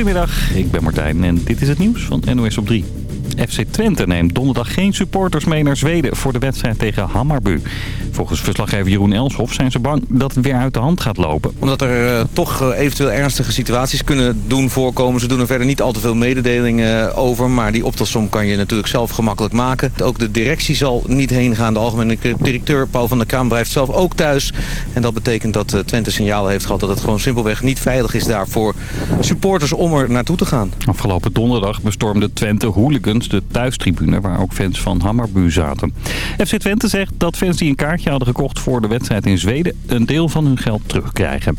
Goedemiddag, ik ben Martijn en dit is het nieuws van NOS op 3. FC Twente neemt donderdag geen supporters mee naar Zweden voor de wedstrijd tegen Hammarby. Volgens verslaggever Jeroen Elshoff zijn ze bang dat het weer uit de hand gaat lopen. Omdat er uh, toch uh, eventueel ernstige situaties kunnen doen voorkomen. Ze doen er verder niet al te veel mededelingen uh, over. Maar die optelsom kan je natuurlijk zelf gemakkelijk maken. Ook de directie zal niet heen gaan. De algemene directeur Paul van der Kaam blijft zelf ook thuis. En dat betekent dat Twente signalen heeft gehad dat het gewoon simpelweg niet veilig is daar voor supporters om er naartoe te gaan. Afgelopen donderdag bestormde Twente hooligans de thuistribune waar ook fans van Hammarby zaten. FC Twente zegt dat fans die een kaartje hadden gekocht voor de wedstrijd in Zweden een deel van hun geld terugkrijgen.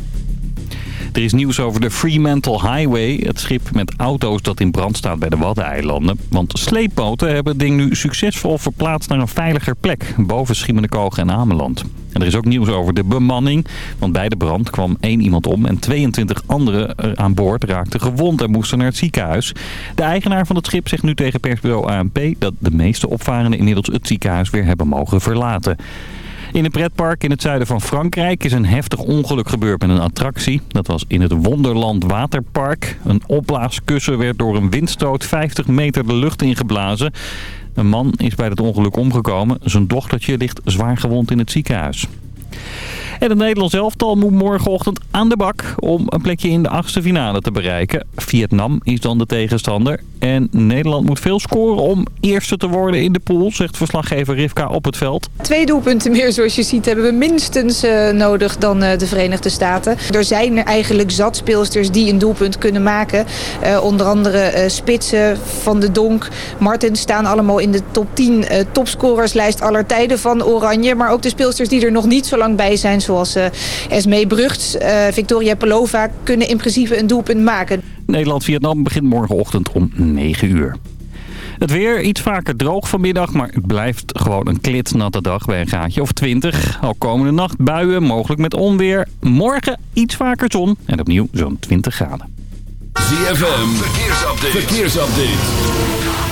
Er is nieuws over de Fremantle Highway, het schip met auto's dat in brand staat bij de Waddeneilanden. Want sleepboten hebben het ding nu succesvol verplaatst naar een veiliger plek, boven Schiermonnikoog en Ameland. En er is ook nieuws over de bemanning, want bij de brand kwam één iemand om en 22 anderen aan boord raakten gewond en moesten naar het ziekenhuis. De eigenaar van het schip zegt nu tegen persbureau ANP dat de meeste opvarenden inmiddels het ziekenhuis weer hebben mogen verlaten. In een pretpark in het zuiden van Frankrijk is een heftig ongeluk gebeurd met een attractie. Dat was in het Wonderland Waterpark. Een opblaaskussen werd door een windstoot 50 meter de lucht ingeblazen. Een man is bij het ongeluk omgekomen. Zijn dochtertje ligt zwaar gewond in het ziekenhuis. En het Nederlands elftal moet morgenochtend aan de bak om een plekje in de achtste finale te bereiken. Vietnam is dan de tegenstander. En Nederland moet veel scoren om eerste te worden in de pool, zegt verslaggever Rivka op het veld. Twee doelpunten meer zoals je ziet hebben we minstens uh, nodig dan uh, de Verenigde Staten. Er zijn eigenlijk zat speelsters die een doelpunt kunnen maken. Uh, onder andere Spitsen, Van de Donk, Martin staan allemaal in de top 10 topscorerslijst aller tijden van Oranje. Maar ook de speelsters die er nog niet zo lang bij zijn, zoals Esmee Brugt, Victoria Pelova, kunnen in principe een doelpunt maken. Nederland-Vietnam begint morgenochtend om 9 uur. Het weer iets vaker droog vanmiddag, maar het blijft gewoon een klitsnatte dag bij een gaatje of 20. Al komende nacht buien, mogelijk met onweer. Morgen iets vaker zon en opnieuw zo'n 20 graden. ZFM, verkeersupdate.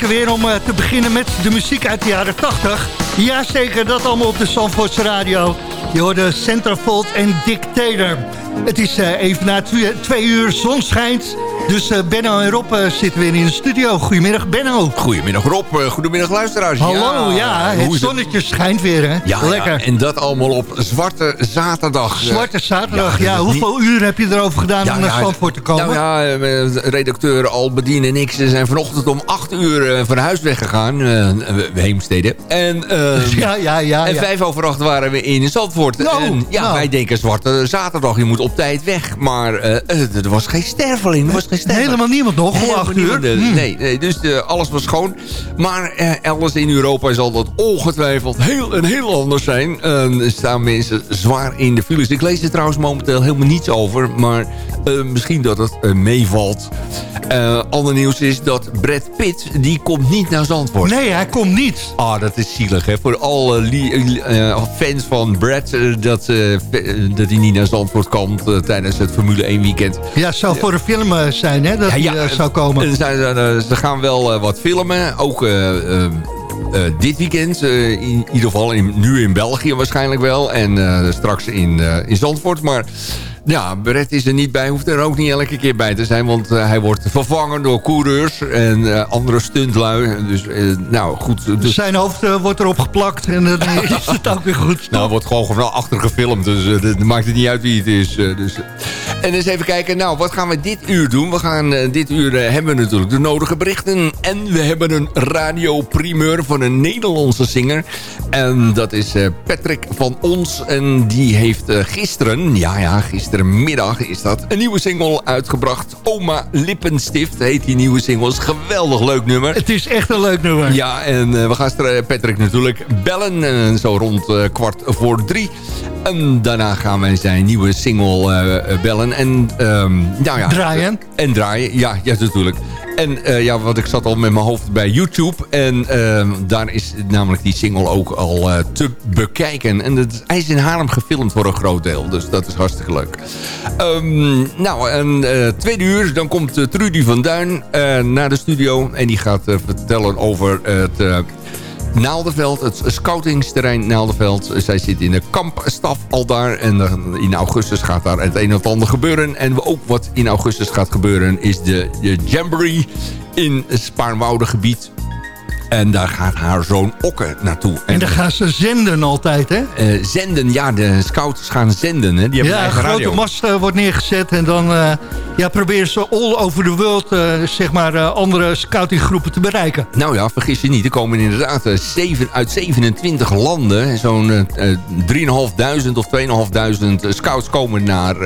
Weer om te beginnen met de muziek uit de jaren 80. Jazeker, dat allemaal op de Zandvoortse Radio. Je hoorde Centerfold en Dictator. Het is even na twee, uur, zon schijnt. Dus uh, Benno en Rob uh, zitten weer in de studio. Goedemiddag Benno. Goedemiddag Rob, uh, goedemiddag luisteraars. Hallo, ja, ja het zonnetje schijnt weer hè. Ja, Lekker. Ja, en dat allemaal op Zwarte Zaterdag. Zwarte Zaterdag, ja. Hoeveel uur heb je erover gedaan om naar Zandvoort te komen? Nou ja, redacteur Albedien en ik zijn vanochtend om 8 uur van huis weggegaan. Heemstede. En, ja, ja, ja, en vijf over acht waren we in Zandvoort. No, en, ja, nou. wij denken Zwarte Zaterdag, je moet op tijd weg. Maar er was geen sterveling, er was geen Helemaal niemand nog om acht uur? Hmm. Nee, nee, dus uh, alles was schoon. Maar uh, elders in Europa zal dat ongetwijfeld heel en heel anders zijn. Er staan mensen zwaar in de files. Ik lees er trouwens momenteel helemaal niets over. Maar misschien dat het meevalt. ander nieuws is dat Brad Pitt, die komt niet naar Zandvoort. Nee, hij komt niet. Ah, dat is zielig, hè. Voor alle fans van Brad, dat, dat hij niet naar Zandvoort komt tijdens het Formule 1 weekend. Ja, zou voor een film zijn zijn, Dat ja, ja, zou komen. Ze, ze gaan wel wat filmen. Ook uh, dit weekend. in ieder geval in, nu in België waarschijnlijk wel. En straks in, in Zandvoort. Maar ja, Brett is er niet bij, hoeft er ook niet elke keer bij te zijn. Want hij wordt vervangen door coureurs en andere stuntlui. Dus, nou goed. Dus... Zijn hoofd wordt erop geplakt en dan is het ook weer goed. Nou, wordt gewoon gewoon achter gefilmd. Dus dat maakt het niet uit wie het is. dus. En eens even kijken, nou, wat gaan we dit uur doen? We gaan dit uur hebben we natuurlijk de nodige berichten. En we hebben een radioprimeur van een Nederlandse zinger. En dat is Patrick van Ons. En die heeft gisteren, ja ja, gisteren middag is dat. Een nieuwe single uitgebracht. Oma Lippenstift heet die nieuwe single. Is geweldig leuk nummer. Het is echt een leuk nummer. Ja, en we gaan Patrick natuurlijk bellen. Zo rond kwart voor drie. En daarna gaan wij zijn nieuwe single bellen. En, um, nou ja, draaien. En draaien, ja, ja natuurlijk. En uh, ja, wat ik zat al met mijn hoofd bij YouTube. En uh, daar is namelijk die single ook al uh, te bekijken. En het, hij is in Haarlem gefilmd voor een groot deel. Dus dat is hartstikke leuk. Um, nou, en tweede uur, dan komt Trudy van Duin naar de studio. En die gaat vertellen over het Naalderveld, het scoutingsterrein Naalderveld. Zij zit in de kampstaf al daar. En in augustus gaat daar het een of ander gebeuren. En ook wat in augustus gaat gebeuren is de, de Jamboree in het Spaarnwoudegebied. En daar gaat haar zoon Okke naartoe. En, en daar gaan ze zenden altijd, hè? Uh, zenden, ja, de scouts gaan zenden. Hè? Die hebben ja, een grote radio. mast uh, wordt neergezet en dan uh, ja, proberen ze all over the world, zeg maar, andere scoutinggroepen te bereiken. Nou ja, vergis je niet, er komen inderdaad zeven, uit 27 landen, zo'n 3.500 of 2.500 scouts komen naar,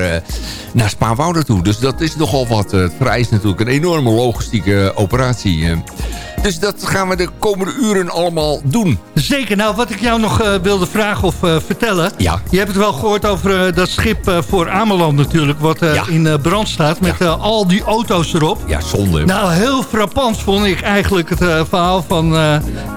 naar Spaanwouden toe. Dus dat is nogal wat. Het vereist natuurlijk een enorme logistieke operatie. Dus dat gaan we de komende uren allemaal doen. Zeker. Nou, wat ik jou nog uh, wilde vragen of uh, vertellen. Ja. Je hebt het wel gehoord over uh, dat schip voor Ameland natuurlijk. Wat ja. in brand staat met ja. al die auto's erop. Ja, zonde. Nou, heel frappant vond ik eigenlijk het verhaal van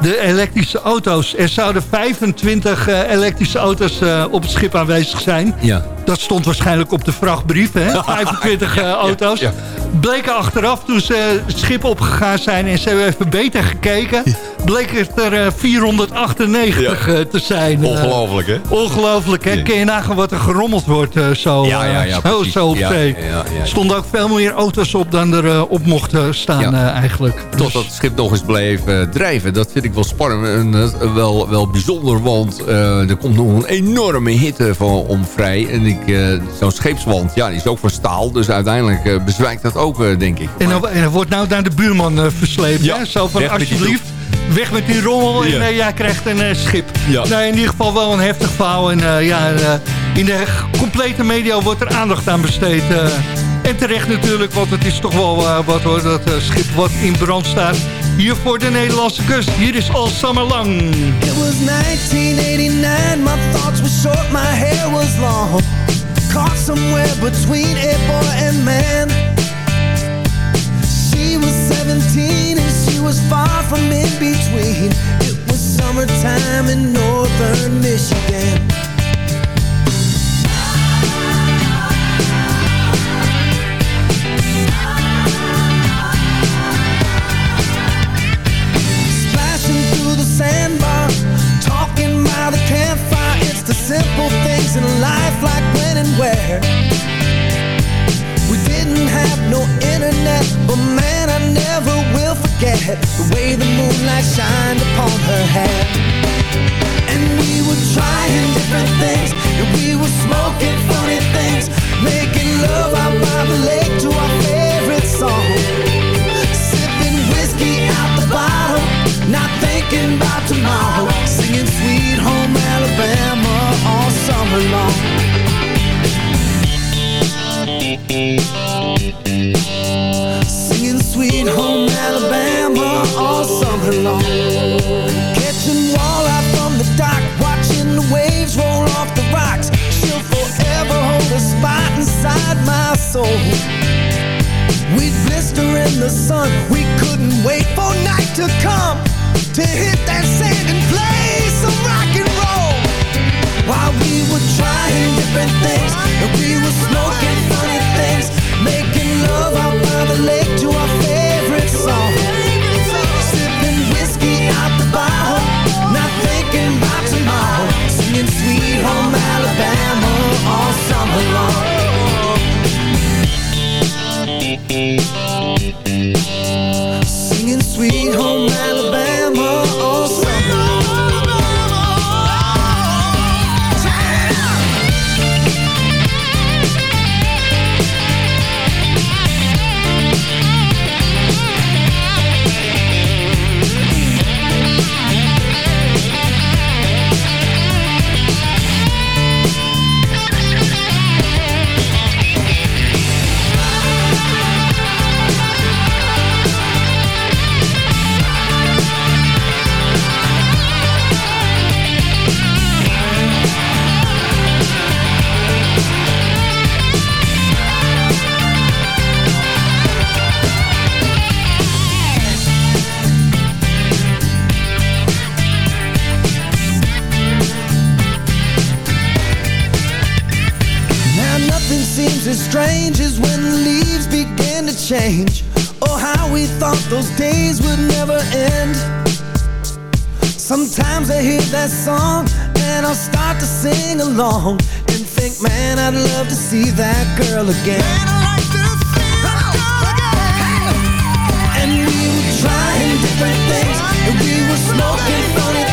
de elektrische auto's. Er zouden 25 elektrische auto's op het schip aanwezig zijn. Ja. Dat stond waarschijnlijk op de vrachtbrief, hè? 25 auto's. Ja, Bleken achteraf toen ze het schip opgegaan zijn en ze hebben even beter gekeken... bleek het er 498 ja. te zijn. Ongelooflijk, hè? Ongelooflijk, hè? Ja. Kun je nagaan wat er gerommeld wordt zo, ja, ja, ja, zo, zo op zee. Stonden ook veel meer auto's op dan er op mochten staan eigenlijk. Totdat dus... het schip nog eens bleef drijven. Dat vind ik wel spannend en wel, wel bijzonder, want er komt nog een enorme hitte van, om vrij. En zo'n scheepswand, ja, die is ook van staal. Dus uiteindelijk bezwijkt dat ook, denk ik. En dan, en wordt nou naar de buurman versleept, hè? Zo van, alsjeblieft weg met die rommel en uh, jij krijgt een uh, schip. Ja. Nou, in ieder geval wel een heftig verhaal. En uh, ja, in de complete media wordt er aandacht aan besteed. en terecht natuurlijk, want het is toch wel wat hoor, dat schip wat in brand staat. Hier voor de Nederlandse kust. Hier is All Summer Long. It was 1989, my thoughts were short, my hair was long. Caught somewhere between a boy and man. She was 17 and she was far from in between. It was summertime in northern Michigan. Splashing through the sandbar Talking by the campfire. It's the simple things in life like when and where. We didn't have no internet But man, I never will forget the way the moonlight shined upon her hair. And we were trying different things, and we were smoking funny things, the sun, we couldn't wait for night to come to hit that sand and play some rock and roll. While we were trying different things, and we were smoking funny things, making love out by the lake to our favorite song. Sipping whiskey out the bottle, not thinking about tomorrow. Singing Sweet Home Alabama all summer long. Singing Sweet Home Alabama seems strange as when the leaves begin to change. Oh, how we thought those days would never end. Sometimes I hear that song and I'll start to sing along and think, man, I'd love to see that girl again. And we were trying different things and we were smoking funny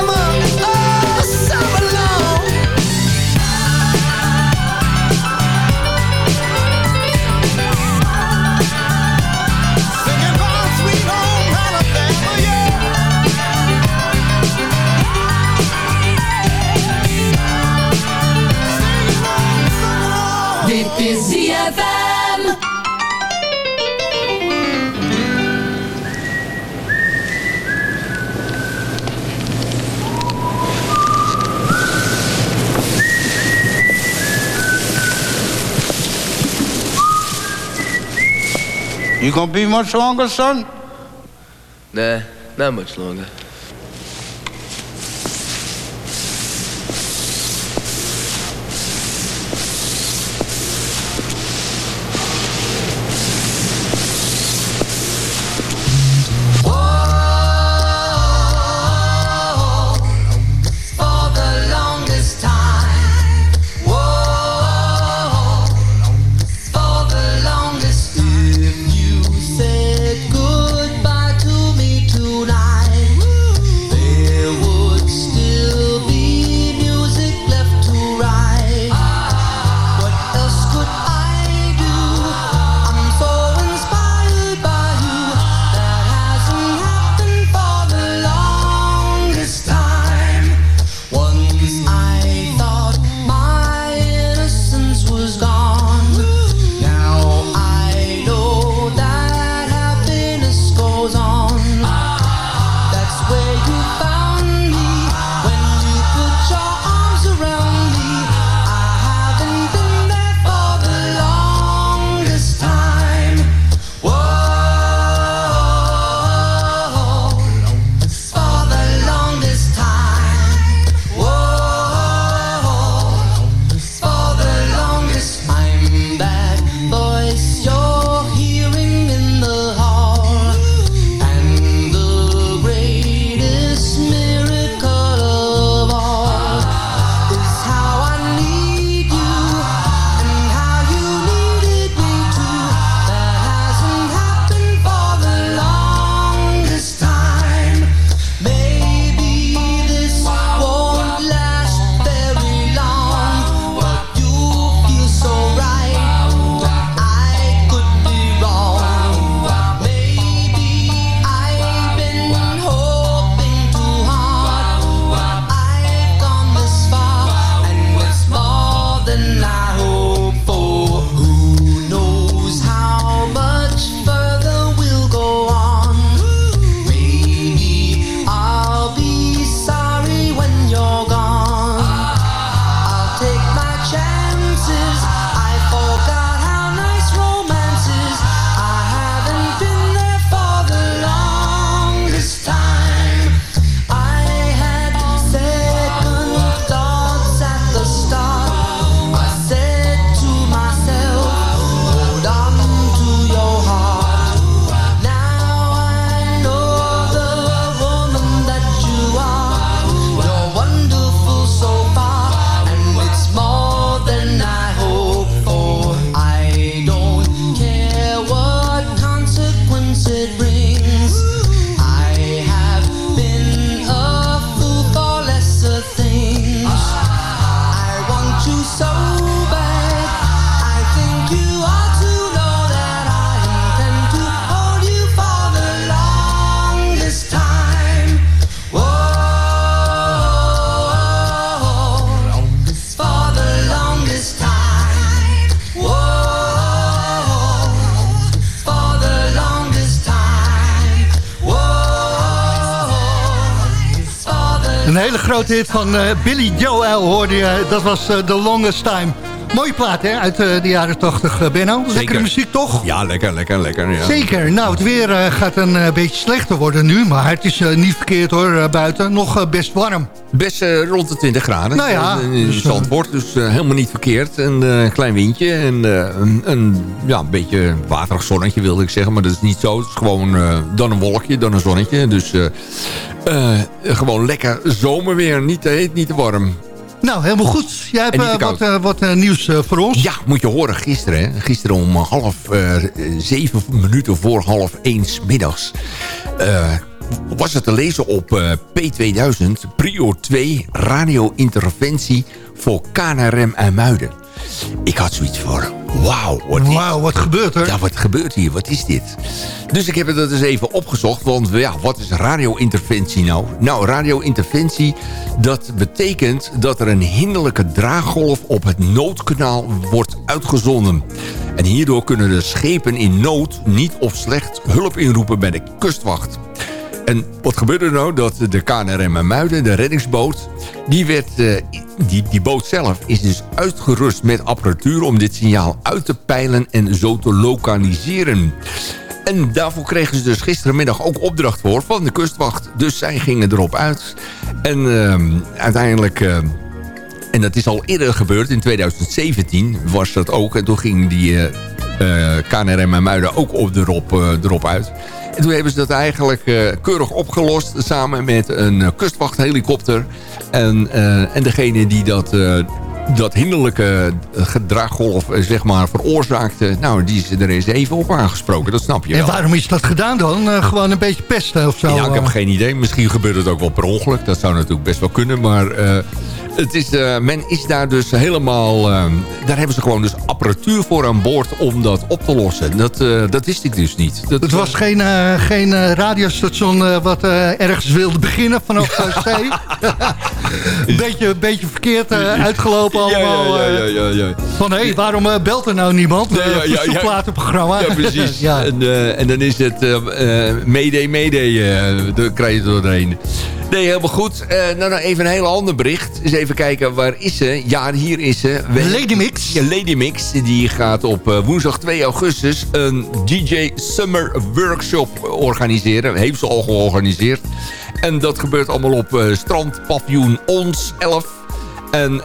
You gonna be much longer, son? Nah, not much longer. Hele grote hit van eh, Billy Joel hoorde je. Dat was eh, The Longest Time. Mooie plaat hè, uit eh, de jaren 80, Benno. Lekkere Zeker. muziek toch? Ja, lekker, lekker, lekker. Ja. Zeker. Nou, het weer eh, gaat een eh, beetje slechter worden nu. Maar het is eh, niet verkeerd hoor, eh, buiten. Nog eh, best warm. Best eh, rond de 20 graden. Nou ja, Eh, In dus, eh, Zandvoort, dus eh, helemaal niet verkeerd. Een eh, klein windje en eh, een, een, ja, een beetje waterig zonnetje wilde ik zeggen. Maar dat is niet zo. Het is gewoon eh, dan een wolkje, dan een zonnetje. Dus eh, eh, gewoon lekker zomerweer. Niet te heet, niet te warm. Nou, helemaal goed. Jij hebt eh, wat, eh, wat eh, nieuws voor ons. Ja, moet je horen, gisteren. Hè? Gisteren om half zeven minuten voor half één 's middags. was het te lezen op eh, P2000, Prio 2, radio-interventie voor KNRM en Muiden. Ik had zoiets van, wauw, wat is Wauw, wat gebeurt er? ja, wat gebeurt hier? Wat is dit? Dus ik heb het dus even opgezocht. Want ja, wat is radio-interventie nou? Nou, radio-interventie, dat betekent dat er een hinderlijke draaggolf op het noodkanaal wordt uitgezonden. En hierdoor kunnen de schepen in nood niet of slecht hulp inroepen bij de kustwacht. En wat gebeurde er nou? Dat de KNRM Muiden, de reddingsboot... Die, werd, eh, die, die boot zelf is dus uitgerust met apparatuur... om dit signaal uit te peilen en zo te lokaliseren. En daarvoor kregen ze dus gisterenmiddag ook opdracht voor van de kustwacht. Dus zij gingen erop uit. En ehm, uiteindelijk... eh, en dat is al eerder gebeurd. In 2017 was dat ook. En toen ging die eh, KNRM en Muiden ook op erop uit. En toen hebben ze dat eigenlijk eh, keurig opgelost... samen met een eh, kustwachthelikopter. En, eh, en degene die dat... dat hinderlijke gedraggolf zeg maar, veroorzaakte... nou, die is er eens even op aangesproken. Dat snap je En wel. waarom is dat gedaan dan? Gewoon een beetje pesten of zo? Ja, ik heb geen idee. Misschien gebeurt het ook wel per ongeluk. Dat zou natuurlijk best wel kunnen. Maar het is, eh, men is daar dus helemaal... eh, daar hebben ze gewoon dus apparatuur voor aan boord om dat op te lossen. Dat, eh, dat wist ik dus niet. Dat, Het was geen, geen radiostation wat ergens wilde beginnen vanaf uh, zee. een beetje, beetje verkeerd uitgelopen Ja, ja, allemaal. ja, ja, ja, ja. Van, hé, waarom eh, belt er nou niemand? Ja, Eh, ja, ja, ja. platenprogramma. Ja, precies. ja. En, en dan is het uh, Mayday. eh dan krijg je het doorheen. Nee, helemaal goed. Eh, nou, nou, even een heel ander bericht. Eens even kijken, waar is ze? Ja, hier is ze. Lady Mix. Ja, Lady Mix. Die gaat op eh, woensdag 2 augustus een DJ Summer Workshop organiseren. Heeft ze al georganiseerd. En dat gebeurt allemaal op eh strand Paviljoen Ons 11. En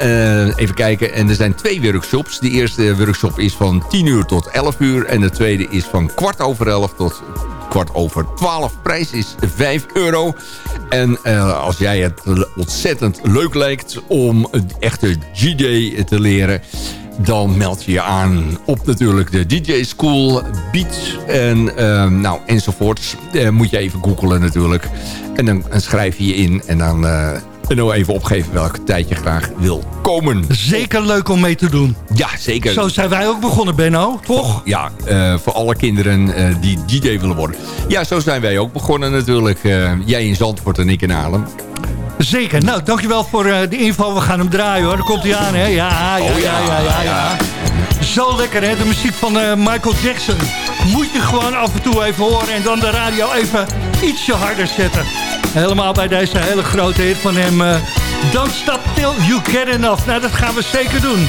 even kijken, en er zijn twee workshops. De eerste workshop is van 10 uur tot 11 uur. En de tweede is van kwart over 11 tot kwart over 12. Prijs is 5 euro. En eh, als jij het ontzettend leuk lijkt om een echte DJ te leren dan meld je je aan op natuurlijk de DJ School, Beats en uh, nou, enzovoorts. Uh, moet je even googlen natuurlijk. En dan, schrijf je je in en dan, en dan even opgeven welke tijd je graag wil komen. Zeker leuk om mee te doen. Ja, zeker. Zo zijn wij ook begonnen, Benno, toch? Ja, uh, voor alle kinderen uh, die DJ willen worden. Ja, zo zijn wij ook begonnen natuurlijk. Uh, jij in Zandvoort en ik in Haarlem. Zeker. Nou, dankjewel voor de info. We gaan hem draaien hoor. Daar komt hij aan, hè? Ja, ja, Oh, ja, ja, ja, ja. Zo lekker, hè? De muziek van Michael Jackson. Moet je gewoon af en toe even horen en dan de radio even ietsje harder zetten. Helemaal bij deze hele grote hit van hem. Uh, Don't stop till you get enough. Nou, dat gaan we zeker doen.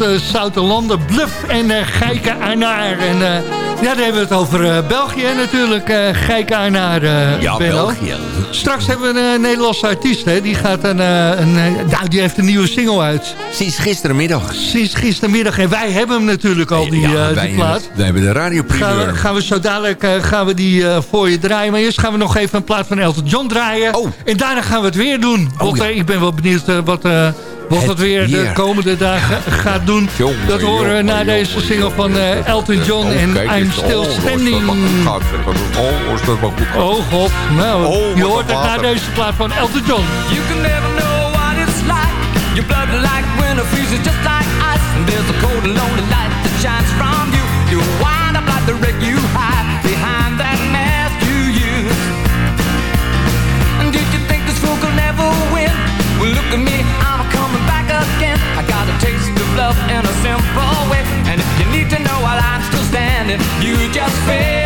Eh, uit bluf Bluff en eh, uh, Arnaar. En eh, ja, dan hebben we het over België natuurlijk. Uh, Geike Arnaar, Ja, België. Straks hebben we een Nederlandse artiest. Hè? Die, gaat een, een nou, die heeft een nieuwe single uit. Sinds gistermiddag. Sinds gistermiddag. En wij hebben hem natuurlijk al, die, ja, wij, plaat. Wij hebben de radioprimeur. Gaan, we, gaan we zo dadelijk gaan we die voor je draaien. Maar eerst gaan we nog even een plaat van Elton John draaien. Oh. En daarna gaan we het weer doen. Oh, ja. ik ben wel benieuwd wat wat dat weer de komende dagen gaat doen. dat horen we na deze single van eh, Elton John en I'm Still Standing. Oh, is dat wel goed. Oh god, nou, je hoort het na deze plaat van Elton John. You can never know what it's like. Your blood like when winter freezes just like ice. And there's a cold and lonely light that shines from you. You wind up like the wreck you hide. understand if You just fail.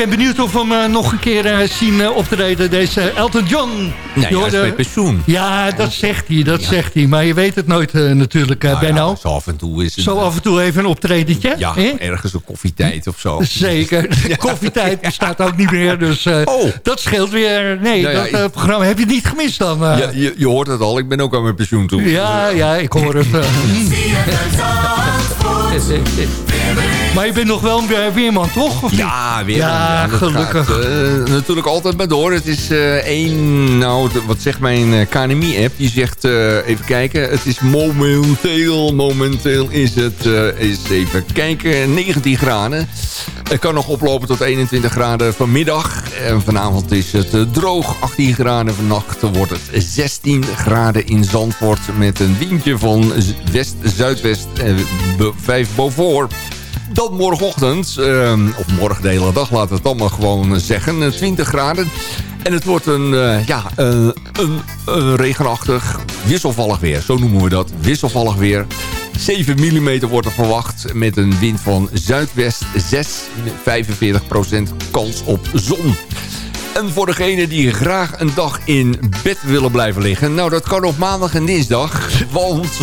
ben benieuwd of we hem eh, nog een keer eh, zien eh, optreden, deze Elton John. Nee, is met pensioen. Ja, dat zegt hij, dat zegt hij. Maar je weet het nooit natuurlijk, eh Nou ja, Benno. zo af en toe is het... Zo af en toe even een optredentje. Ja, hè? ergens een koffietijd of zo. Zeker. De koffietijd bestaat ook niet meer. Dus eh, dat scheelt weer. Nee, Nou ja, dat programma heb je niet gemist dan. eh. Ja, je, je hoort het al, ik ben ook aan mijn pensioen toe. Ja, ja, ik hoor het. Maar je bent nog wel een weer- weerman, toch? Of? Ja, weer. Ja, dat gelukkig. gaat, eh, natuurlijk altijd maar door. Het is eh één... Nou, wat zegt mijn eh, KNMI-app? Die zegt, even kijken. Het is momenteel, momenteel is het, is even kijken, 19 graden. Het kan nog oplopen tot 21 graden vanmiddag. En vanavond is het eh, droog, 18 graden. Vannacht wordt het 16 graden in Zandvoort. Met een windje van west-zuidwest, eh, be- 5 boven. Dan morgenochtend, eh, of morgen de hele dag, laten we het dan maar gewoon zeggen, eh, 20 graden. En het wordt een, eh, ja, eh, een, een regenachtig, wisselvallig weer. Zo noemen we dat, wisselvallig weer. 7 mm wordt er verwacht met een wind van zuidwest 6, 45% kans op zon. En voor degenen die graag een dag in bed willen blijven liggen... nou, dat kan op maandag en dinsdag, want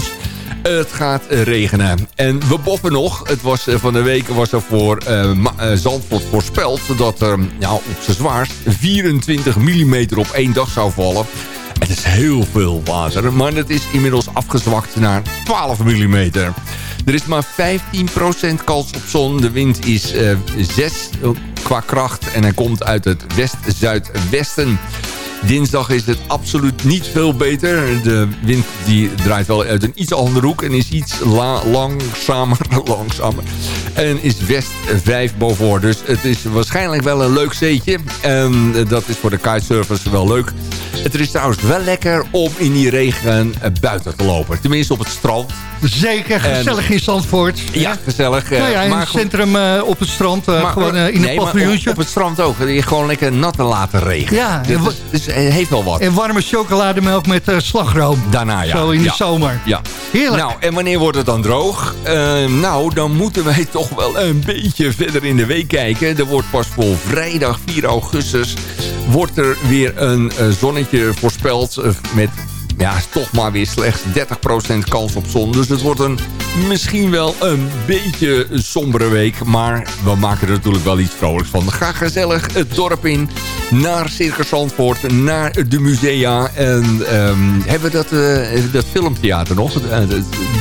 het gaat regenen. En we boffen nog. Het was, eh, van de week was er voor eh, eh, Zandvoort voorspeld... dat er nou, op zijn zwaarst 24 mm op één dag zou vallen. Het is heel veel water, maar het is inmiddels afgezwakt naar 12 mm. Er is maar 15% kans op zon. De wind is eh 6 qua kracht en hij komt uit het west-zuidwesten. Dinsdag is het absoluut niet veel beter. De wind die draait wel uit een iets andere hoek en is iets la- langzamer, langzamer. En is west 5 boven. Dus het is waarschijnlijk wel een leuk zeetje. En eh, dat is voor de kitesurfers wel leuk. Het is trouwens wel lekker om in die regen eh, buiten te lopen. Tenminste op het strand. Zeker, gezellig in Zandvoort. Ja, gezellig. eh, Nou ja, in maar het goed- centrum op het strand, maar- gewoon in nee, het maar paviljoentje. Op, op het strand ook. Je gewoon lekker nat te laten regenen. Ja, dus het heeft wel wat. En warme chocolademelk met eh, slagroom. Daarna, ja. Zo in de zomer. Ja. Heerlijk. Nou, en wanneer wordt het dan droog? Eh, nou, dan moeten wij toch wel een beetje verder in de week kijken. Er wordt pas voor vrijdag 4 augustus... wordt er weer een eh, zonnetje voorspeld eh, met... Ja, toch maar weer slechts 30% kans op zon. Dus het wordt een, misschien wel een beetje een sombere week. Maar we maken er natuurlijk wel iets vrolijks van. Ga gezellig het dorp in. Naar Circus Zandvoort. Naar de musea. En ehm, hebben we dat, eh, dat filmtheater nog? Eh,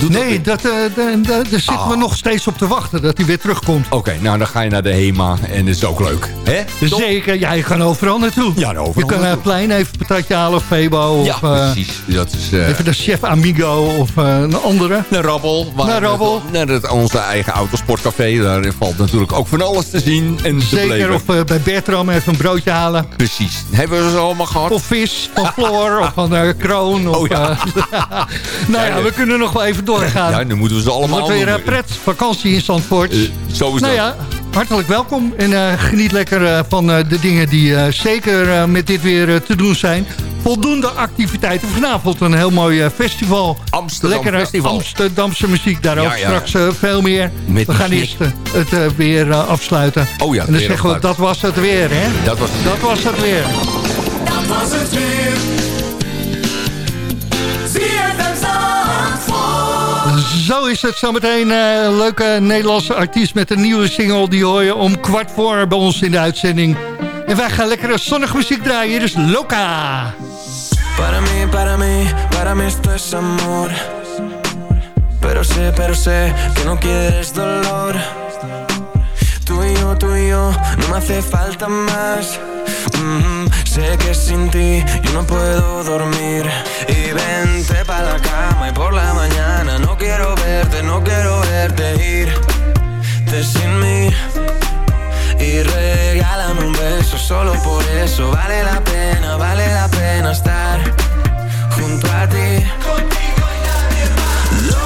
doet Nee, dat, eh, da- da- daar zitten Ah. we nog steeds op te wachten dat hij weer terugkomt. Oké, nou dan ga je naar de HEMA en dat is ook leuk. Hè? Toch? Zeker, ja, je kan overal naartoe. Ja, overal je kan naar het plein even een patatje halen of Febo. Ja, of, precies. Dat is, eh, Even de Chef Amigo of eh, een andere. Naar Rabbel. waar Naar Rabbel. Naar het, onze eigen autosportcafé. Daar valt natuurlijk ook van alles te zien en te Zeker, beleven. of eh, bij Bertram even een broodje halen. Precies. Hebben we ze allemaal gehad? Of vis van Floor of van Kroon. Of, Oh ja. nou ja, we kunnen nog wel even doorgaan. Ja, nu moeten we ze allemaal weer pret, vakantie in Zandvoort. Zo is nou dat. ja, hartelijk welkom. En geniet lekker van de dingen die zeker met dit weer te doen zijn. Voldoende activiteiten. Vanavond een heel mooi eh, festival. Amsterdam Lekkere Festival. Amsterdamse muziek. Daarover Ja, ja. straks eh, veel meer. Met we gaan eerst eh, het weer afsluiten. Oh ja, en dan weer zeggen we, afsluiten. dat was het weer, hè? Dat was het. Dat was het weer. Dat was het weer. Zo is het zometeen. eh leuke Nederlandse artiest met een nieuwe single. Die hoor je om kwart voor bij ons in de uitzending. En wij gaan lekkere zonnige muziek draaien. Hier is Loca. Para mí, para mí, para mí esto es amor. Pero sé, pero sé que no quieres dolor. Tú y yo, tú y yo, no me hace falta más. Mm, sé que sin ti yo no puedo dormir. Y vente pa' la cama y por la mañana no quiero verte, no quiero verte irte sin mí. Y regálame un beso, solo por eso vale la pena, vale la pena estar junto a ti. Loca, loca,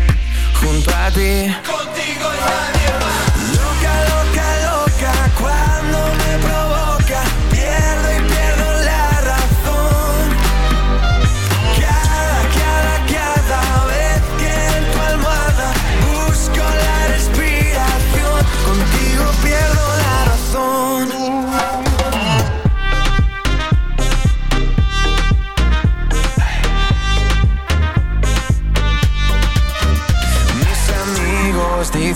junto a ti. Contigo nadie más.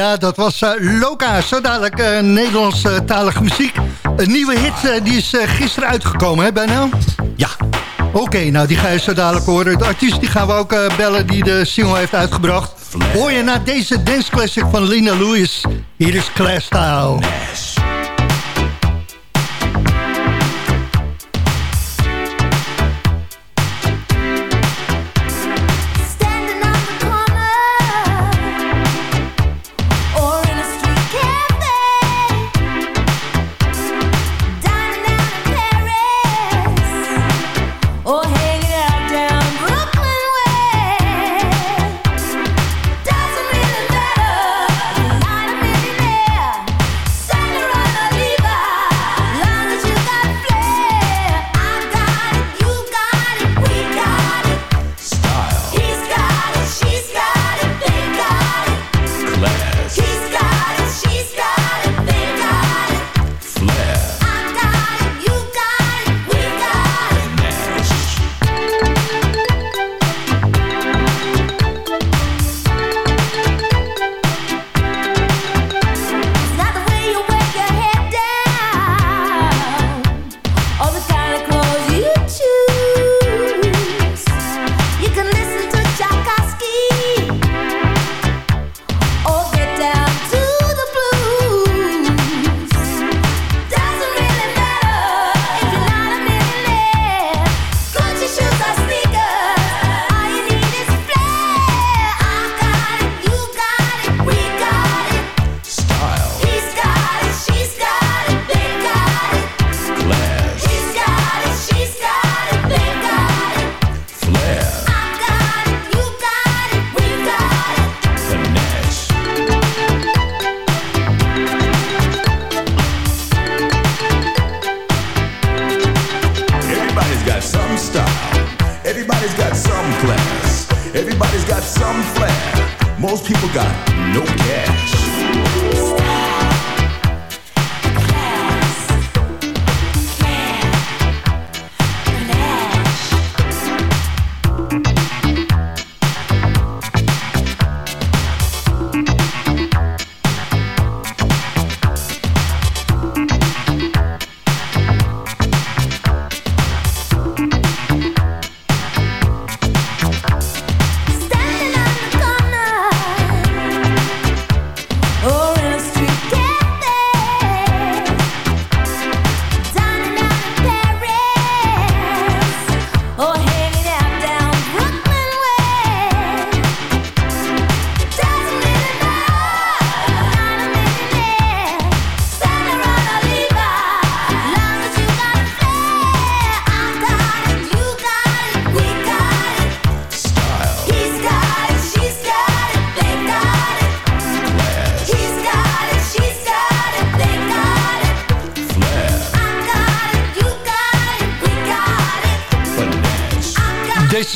Ja, dat was eh, Loca. Zo dadelijk eh Nederlandstalige muziek. Een nieuwe hit eh, die is gisteren uitgekomen, hè bijna? Ja. Oké, nou die ga je zo dadelijk horen. De artiest die gaan we ook bellen die de single heeft uitgebracht. Hoor je na deze dance classic van Lina Lewis. Hier is Class Style.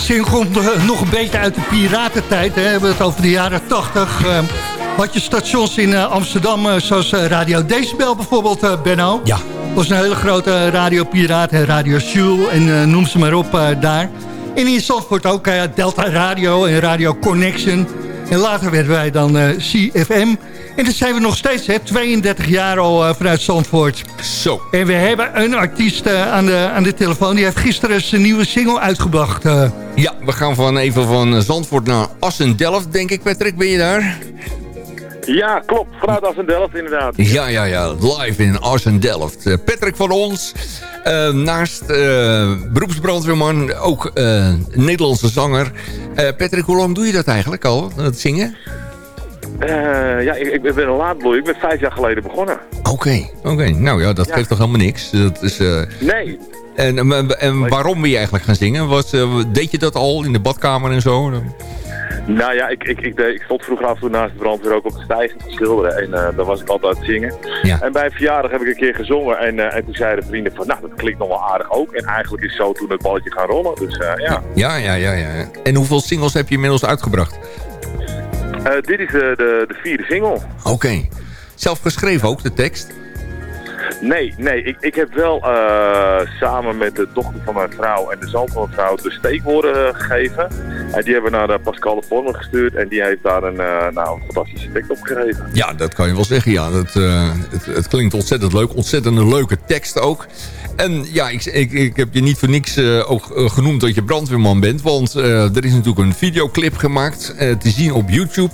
Got it. Deze zin komt eh, nog een beetje uit de piratentijd. Hè. We hebben het over de jaren 80. Eh, had je stations in eh, Amsterdam, zoals Radio Decibel bijvoorbeeld, Benno. Ja. was een hele grote radiopiraat, Radio Jules en noem ze maar op daar. En in Zandvoort ook Delta Radio en Radio Connection. En later werden wij dan eh, CFM. En dat zijn we nog steeds, hè, 32 jaar al eh, vanuit Zandvoort. Zo. En we hebben een artiest eh, aan, de, aan de telefoon. Die heeft gisteren zijn nieuwe single uitgebracht. Ja, we gaan van even van Zandvoort naar Assen-Delft, denk ik, Patrick. Ben je daar? Ja, klopt. Vanuit Assendelft inderdaad. Ja, ja, ja. Live in Assen-Delft. Eh, Patrick van ons. eh, naast eh, beroepsbrandweerman, ook Nederlandse zanger. Patrick, hoe lang doe je dat eigenlijk al, het zingen? Ja, ik, ik ben een laadbloei. Ik ben vijf jaar geleden begonnen. Oké, oké. Nou ja, dat Ja. geeft toch helemaal niks. Dat is, Nee. en, en, en waarom ben je eigenlijk gaan zingen? Was, deed je dat al in de badkamer en zo? Nou ja, ik, ik, ik, ik stond vroeger af en toe naast de brandweer ook op de stijging te schilderen. En eh daar was ik altijd aan het zingen. Ja. En bij een verjaardag heb ik een keer gezongen. En, eh, en toen zeiden vrienden van, nou, dat klinkt nog wel aardig ook. En eigenlijk is zo toen het balletje gaan rollen. Dus eh, ja. Ja, ja, ja, ja. En hoeveel singles heb je inmiddels uitgebracht? Dit is de, de, de vierde single. Oké. Zelf geschreven ook, de tekst? Nee, nee. Ik, ik heb wel eh, samen met de dochter van mijn vrouw en de zoon van mijn vrouw de steekwoorden eh, gegeven. En die hebben we naar de Pascal de Vormer gestuurd. En die heeft daar een, nou, een fantastische tekst op gegeven. Ja, dat kan je wel zeggen. Ja, dat, het, het klinkt ontzettend leuk. Ontzettend een leuke tekst ook. En ja, ik, ik, ik heb je niet voor niks ook genoemd dat je brandweerman bent. Want er is natuurlijk een videoclip gemaakt te zien op YouTube.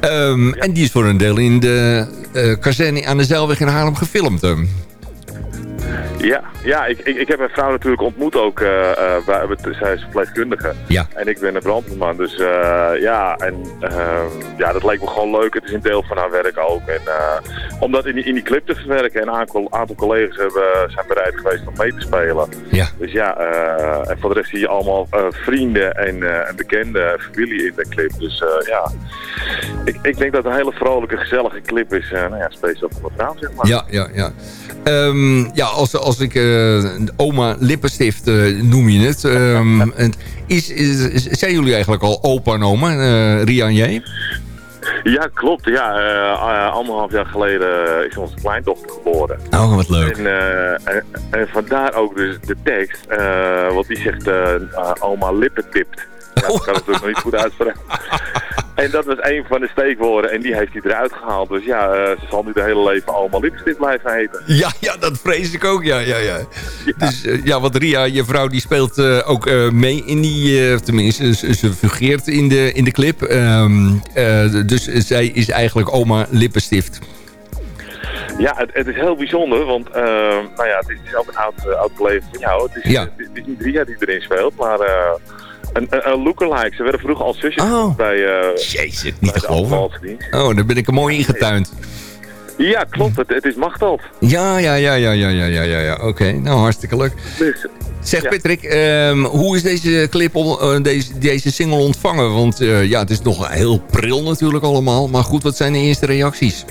Ehm, En die is voor een deel in de kazerne aan de Zeilweg in Haarlem gefilmd. ehm. Ja, ja ik, ik, ik heb mijn vrouw natuurlijk ontmoet ook. bij, bij- zij is verpleegkundige. Ja. En ik ben een brandweerman. Dus eh, ja, en ehm, ja, dat leek me gewoon leuk. Het is een deel van haar werk ook. En om dat in die, in die clip te verwerken. En een aantal, aantal collega's hebben, zijn bereid geweest om mee te spelen. Ja. Dus ja, en voor de rest zie je allemaal vrienden en, en bekende familie in de clip. Dus ja, ik, ik denk dat het een hele vrolijke, gezellige clip is. nou ja, speciaal voor mijn vrouw, zeg maar. Ja, ja, ja. Ehm, ja, als, als ik eh, oma Lippenstift eh, noem je het. ehm, is, zijn jullie eigenlijk al opa en oma, eh, Ria en jij? Ja, klopt. Ja, anderhalf jaar geleden is onze kleindochter geboren. Oh, wat leuk. En, en, en vandaar ook dus de tekst. eh want die zegt oma lippen tipt. Ja, dat kan natuurlijk nog niet goed uitspreken. En dat was een van de steekwoorden en die heeft hij eruit gehaald. Dus ja, eh, ze zal nu de hele leven oma lipstift blijven heten. Ja, ja, dat vrees ik ook, ja, ja, ja. Dus eh, ja, want Ria, je vrouw, die speelt eh, ook mee in die... eh, tenminste, ze, ze fungeert in de, in de clip. Ehm, eh, dus zij is eigenlijk oma Lippenstift. Ja, het, het is heel bijzonder, want eh, nou ja, het is ook een oud, oud collega van jou. Het is, Ja. het, is, het is niet Ria die erin speelt, maar een, een, een lookalike. Ze werden vroeger al zusjes Oh. bij, eh Jezus, niet bij te geloven. Oh, daar ben ik er mooi ingetuind. Ja, klopt. Het, het is Machteld. Ja, ja, ja, ja, ja, ja, ja, ja. ja. Oké, nou hartstikke leuk. Dus, Zeg Ja. Patrick, ehm, hoe is deze clip, om, eh, deze, deze single ontvangen? Want eh, ja, het is nog heel pril natuurlijk allemaal. Maar goed, wat zijn de eerste reacties?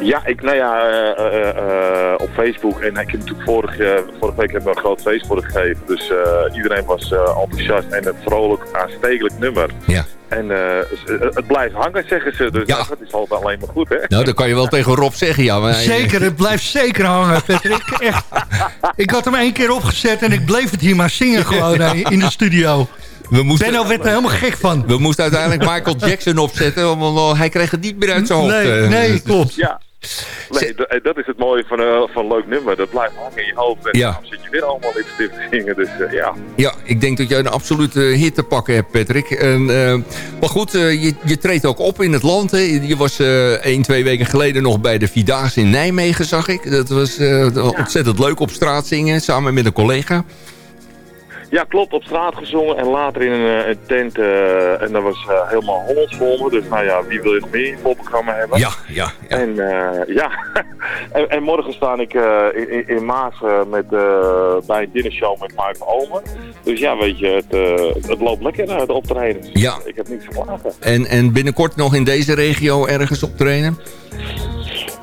Ja, ik, nou ja, eh, eh, eh, op Facebook. En ik heb natuurlijk vorige, vorige week hebben we een groot feest voor gegeven. Dus eh, iedereen was eh, enthousiast en een vrolijk, aanstekelijk nummer. Ja. En eh, het- blijft hangen, zeggen ze. Dus nou, dat is altijd alleen maar goed, hè? Nou, dat kan je wel tegen Rob zeggen, ja. Maar, Zeker, het blijft zeker hangen, Patrick. Echt. Ik had hem één keer opgezet en ik bleef het hier maar zingen gewoon in de studio. We moesten, Benno werd er helemaal gek van. We moesten uiteindelijk Michael Jackson opzetten, want hij kreeg het niet meer uit zijn hoofd. Nee, nee, klopt. Ja. Nee, eh, dat is het mooie van, eh, van een leuk nummer. Dat blijft hangen in je hoofd. En Ja. dan zit je weer allemaal in te zingen. Dus eh, ja. Ja, ik denk dat jij een absolute hit te pakken hebt, Patrick. En, maar goed, je, je treedt ook op in het land. Hè. Je was één, twee weken geleden nog bij de Vierdaagse in Nijmegen, zag ik. Dat was ontzettend leuk op straat zingen, samen met een collega. Ja, klopt. Op straat gezongen en later in een, eh, een tent. eh, en dat was eh, helemaal Hollands voor me. Dus nou ja, wie wil je nog meer in je voorprogramma hebben? Ja, ja. En eh, ja, en, en morgen sta ik in, in- Maas met, bij een dinnershow met Michael Omen. Dus ja, weet je, het, het loopt lekker uh, de optredens. Ja. Ik heb niks te klagen. En, en binnenkort nog in deze regio ergens optreden?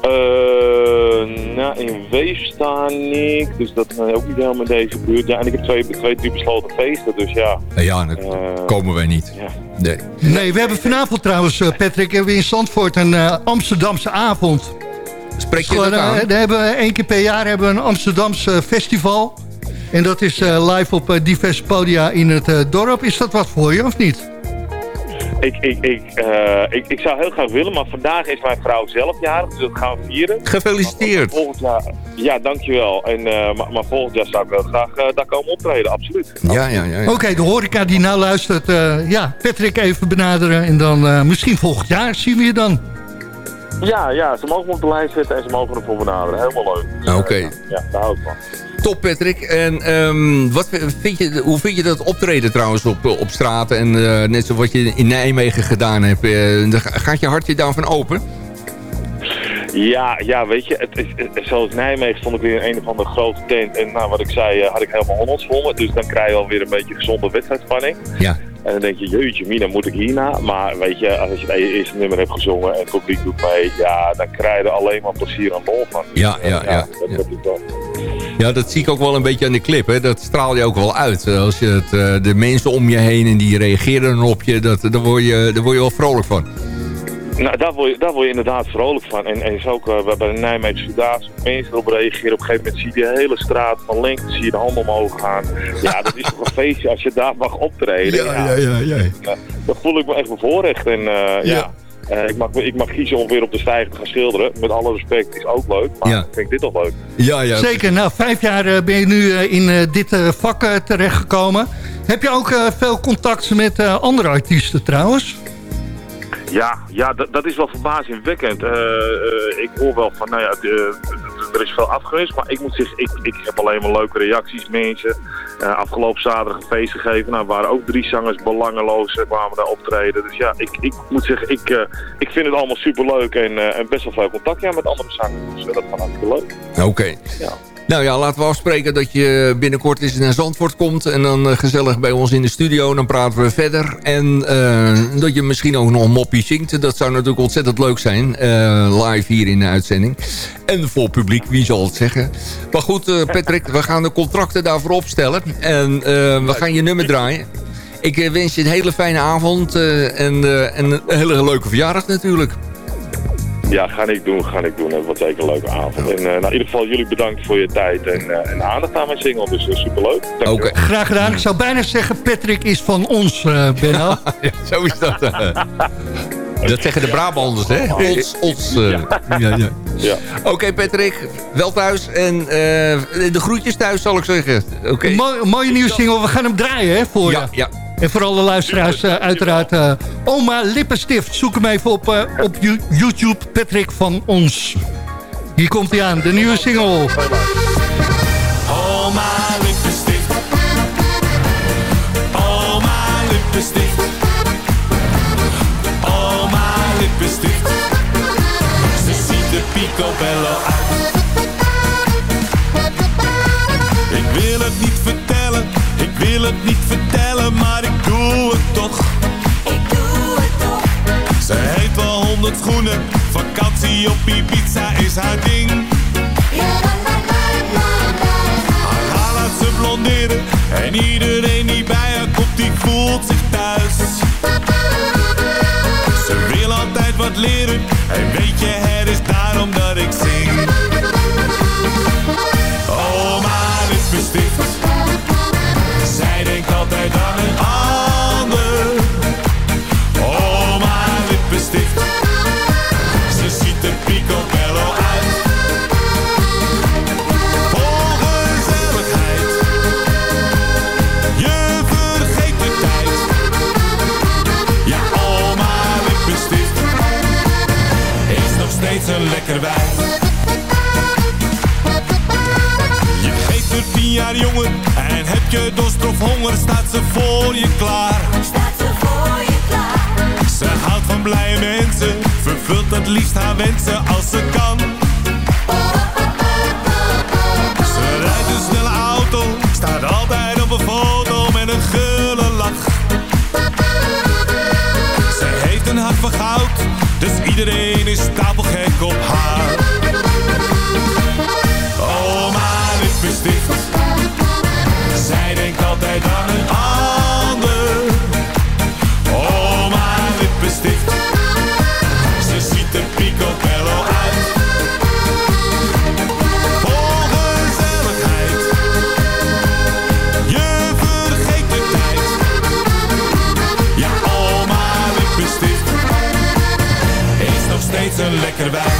Eh, nou, in Weef sta ik, dus dat is ook niet helemaal in deze buurt. Ja, en ik heb twee, twee drie besloten feesten, dus ja. Nou ja, daar komen wij niet. Nee. Nee, we hebben vanavond trouwens, eh, Patrick, hebben we in Zandvoort een eh, Amsterdamse avond. Spreek je Gewoon, dat eh, aan? daar hebben we één keer per jaar hebben we een Amsterdamse festival. En dat is eh, live op eh, diverse podia in het eh, dorp. Is dat wat voor je of niet? Ik, ik, ik, eh, ik, ik zou heel graag willen, maar vandaag is mijn vrouw zelf jarig, dus dat gaan we vieren. Gefeliciteerd. Volgend jaar, ja, dankjewel. En, eh, maar, maar volgend jaar zou ik wel graag eh, daar komen optreden, absoluut. Ja, ja, ja. Oké, de horeca die nou luistert, eh, ja, Patrick even benaderen. En dan eh, misschien volgend jaar zien we je dan. Ja, ja, ze mogen me op de lijst zetten en ze mogen ervoor benaderen. Helemaal leuk. Oké. ja, daar hou ik van. Top Patrick. En ehm, wat vind je, hoe vind je dat optreden trouwens op, op straat? En eh, net zoals wat je in Nijmegen gedaan hebt. eh, dan gaat je hartje daarvan open? Ja, ja, weet je, het zoals Nijmegen stond ik weer in een of andere grote tent. En nou, wat ik zei, eh, had ik helemaal Hollands. Dus dan krijg je alweer een beetje gezonde wedstrijdspanning. Ja. En dan denk je, jeetje mina, moet ik hierna? Maar weet je, als je het eerste nummer hebt gezongen en het publiek doet mee, ja, dan krijg je er alleen maar plezier aan lol van. Dus, Ja, eh, ja, ja. Dat, dat is wel. Ja, dat zie ik ook wel een beetje aan de clip. Hè? Dat straal je ook wel uit. Eh, Als je het, eh, de mensen om je heen en die reageren op je, dat, daar, word je, daar word je wel vrolijk van. Nou, daar word, je, daar word je inderdaad vrolijk van. En, en is ook eh, bij de Nijmeegse Vierdaagse, mensen erop reageren. Op een gegeven moment zie je de hele straat van links, zie je de handen omhoog gaan. Ja, dat is toch een feestje als je daar mag optreden. Ja, ja, ja. Eh, Dan voel ik me echt bevoorrecht. En ja, eh, ik, mag, ik mag kiezen om weer op de stijger te gaan schilderen. Met alle respect, is ook leuk. Maar Ja. ik vind dit toch leuk. Ja, ja. Zeker, nou vijf jaar eh, ben je nu eh, in eh, dit eh, vak terechtgekomen. Heb je ook eh, veel contact met eh, andere artiesten trouwens? Ja, ja dat, dat is wel verbazingwekkend. Eh, ik hoor wel van, nou ja, de- er is veel afgewezen, maar ik moet zeggen, ik, ik heb alleen maar leuke reacties. Mensen, Eh, afgelopen zaterdag een feest gegeven, nou, waren ook drie zangers belangeloos, kwamen daar optreden. Dus ja, ik, ik moet zeggen, ik, ik vind het allemaal superleuk en, en best wel veel contact ja, met andere zangers. Dus dat gaat hartstikke leuk. Oké. Ja. Nou ja, laten we afspreken dat je binnenkort eens naar Zandvoort komt. En dan eh, gezellig bij ons in de studio. Dan praten we verder. En eh, dat je misschien ook nog een moppie zingt. Dat zou natuurlijk ontzettend leuk zijn. eh, live hier in de uitzending. En voor publiek, wie zal het zeggen. Maar goed, Patrick, we gaan de contracten daarvoor opstellen. En we gaan je nummer draaien. Ik wens je een hele fijne avond. en, en een hele leuke verjaardag natuurlijk. Ja, ga ik doen, ga ik doen. Het wordt zeker een leuke avond. En eh, nou, in ieder geval jullie bedankt voor je tijd en, eh, en aandacht aan mijn single. Dus uh, superleuk. Oké. Graag gedaan. Ik zou bijna zeggen, Patrick is van ons, eh Benno. ja, zo is dat. Dat zeggen de Brabanders, hè? Ons, ons. eh. ja, ja. Ja. Oké, Patrick. Wel thuis. En eh, de groetjes thuis, zal ik zeggen. Oké. Mooi, mooie nieuwe single. We gaan hem draaien hè, voor Ja, je. ja. En voor alle luisteraars uh, uiteraard uh, Oma Lippenstift. Zoek hem even op, uh, op YouTube. Patrick van ons. Hier komt hij aan, de nieuwe single. Oma Lippenstift. Oma Lippenstift. Oma Lippenstift. Ze ziet er picobello uit. Ik wil het niet vertellen, ik wil het niet vertellen, vakantie op Ibiza is haar ding. Haar haar laat ze blonderen en iedereen die bij haar komt, die voelt zich thuis. Ze wil altijd wat leren en weet je, het is daarom dat ik zing. Oh, maar het bestift. Zij denkt altijd aan een ander. Lekker wijf. Je geeft er tien jaar jonger en heb je dorst of honger, staat ze voor je klaar. Staat ze voor je klaar. Ze houdt van blije mensen, vervult het liefst haar wensen als ze kan. Ze rijdt een snelle auto, staat altijd op een foto met een gulle lach. Ze heeft een hart van goud, dus iedereen is op haar. Maar het bestift. Zij denkt altijd aan een ander. Steeds een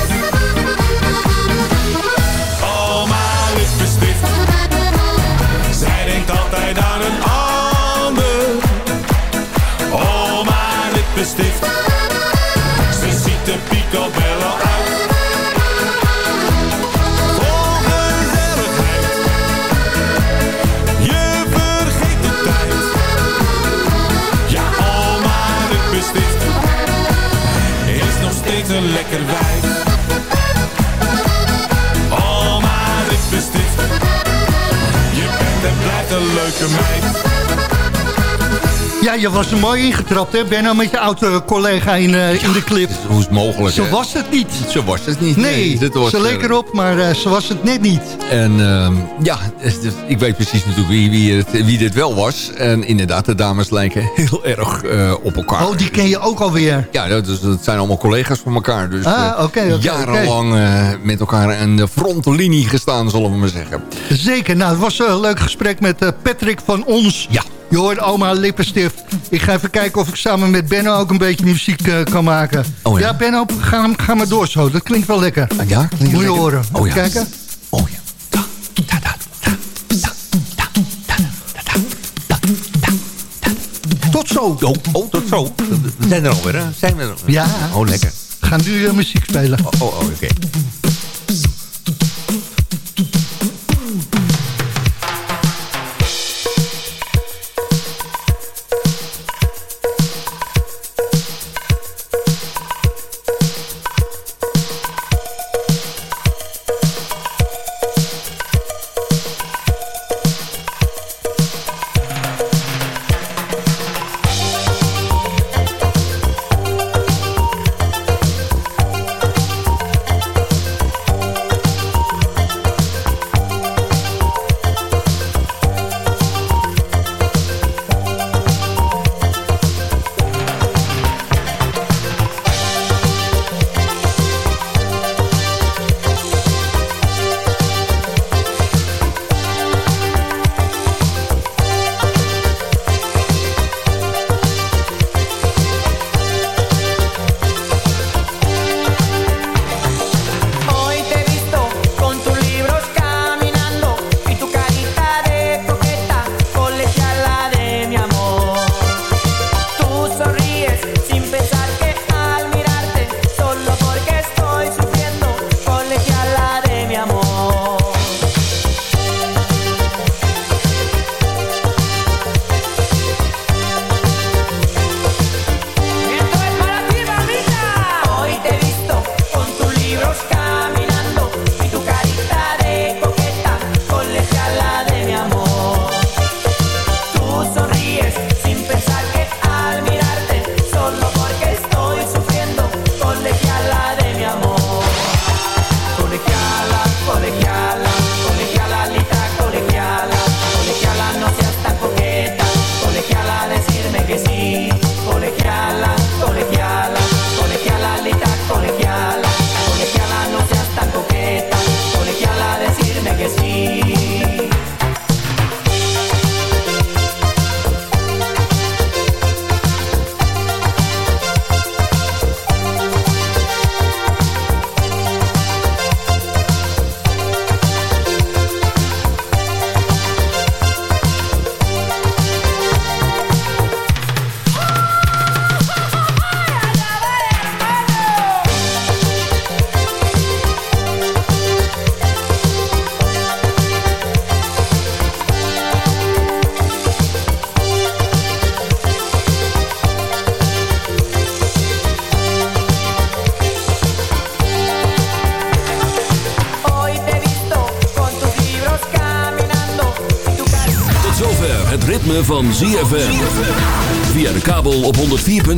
je was er mooi ingetrapt, hè? Benno, met je oude collega in, eh, in de clip. Hoe is het mogelijk? Zo hè? was het niet. Zo was het niet. Nee, was, ze leek eh, erop, maar eh, ze was het net niet. En ehm, ja, dus ik weet precies natuurlijk wie, wie, het, wie dit wel was. En inderdaad, de dames lijken heel erg op elkaar. Oh, die ken je ook alweer. Ja, dat, is- dat zijn allemaal collega's van elkaar. Dus Ah, oké, jarenlang met elkaar aan de frontlinie gestaan, zullen we maar zeggen. Zeker. Nou, het was een leuk gesprek met Patrick van Ons. Ja. Je hoort oma Lippenstift. Ik ga even kijken of ik samen met Benno ook een beetje muziek eh, kan maken. Oh ja? Benno, ga, ga maar door zo. Dat klinkt wel lekker. Ah, ja? Klinkt Moet je lekker? horen. Oh ja. kijken. Oh ja. Tot zo. Oh, oh, tot zo. We zijn er alweer, hè? Zijn we er alweer? Ja. Oh, lekker. Gaan nu eh, muziek spelen. Oh, oh, oh, oké.